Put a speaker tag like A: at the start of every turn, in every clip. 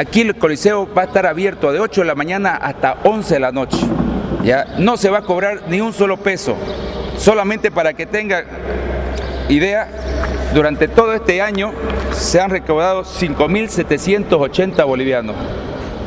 A: Aquí el coliseo va a estar abierto de 8 de la mañana hasta 11 de la noche. ¿ya? No se va a cobrar ni un solo peso. Solamente para que tenga idea, durante todo este año se han recaudado 5.780 bolivianos.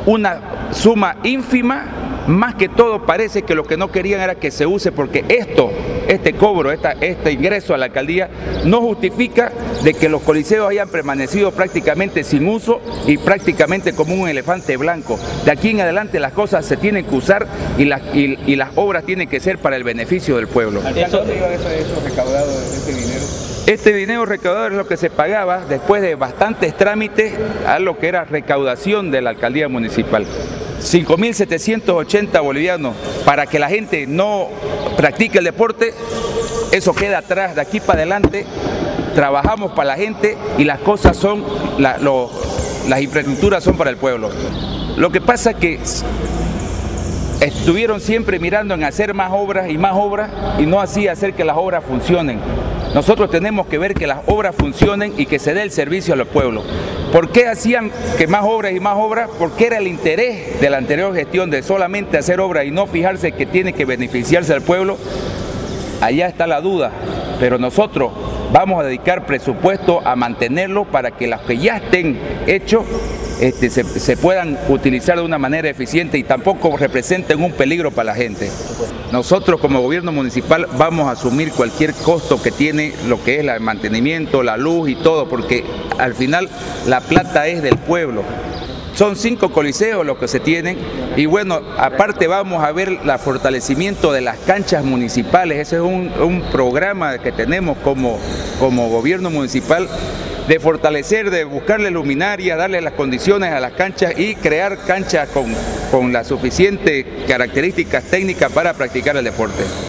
A: Una suma ínfima más que todo parece que lo que no querían era que se use porque esto, este cobro, esta, este ingreso a la alcaldía no justifica de que los coliseos hayan permanecido prácticamente sin uso y prácticamente como un elefante blanco. De aquí en adelante las cosas se tienen que usar y las, y, y las obras tienen que ser para el beneficio del pueblo.
B: Eso, eso recaudado de este dinero?
A: Este dinero recaudado es lo que se pagaba después de bastantes trámites a lo que era recaudación de la alcaldía municipal. 5.780 bolivianos para que la gente no practique el deporte, eso queda atrás, de aquí para adelante trabajamos para la gente y las cosas son, la, las infraestructuras son para el pueblo. Lo que pasa es que estuvieron siempre mirando en hacer más obras y más obras y no así hacer que las obras funcionen. Nosotros tenemos que ver que las obras funcionen y que se dé el servicio al pueblo. ¿Por qué hacían que más obras y más obras? Porque era el interés de la anterior gestión de solamente hacer obras y no fijarse que tiene que beneficiarse al pueblo. Allá está la duda, pero nosotros vamos a dedicar presupuesto a mantenerlo para que las que ya estén hechos este, se, puedan utilizar de una manera eficiente y tampoco representen un peligro para la gente. Nosotros como gobierno municipal vamos a asumir cualquier costo que tiene lo que es el mantenimiento, la luz y todo, porque al final la plata es del pueblo. Son cinco coliseos los que se tienen y bueno, aparte vamos a ver el fortalecimiento de las canchas municipales. Ese es un, programa que tenemos como, como gobierno municipal de fortalecer, de buscarle luminaria, darle las condiciones a las canchas y crear canchas con, con las suficientes características técnicas para practicar el deporte.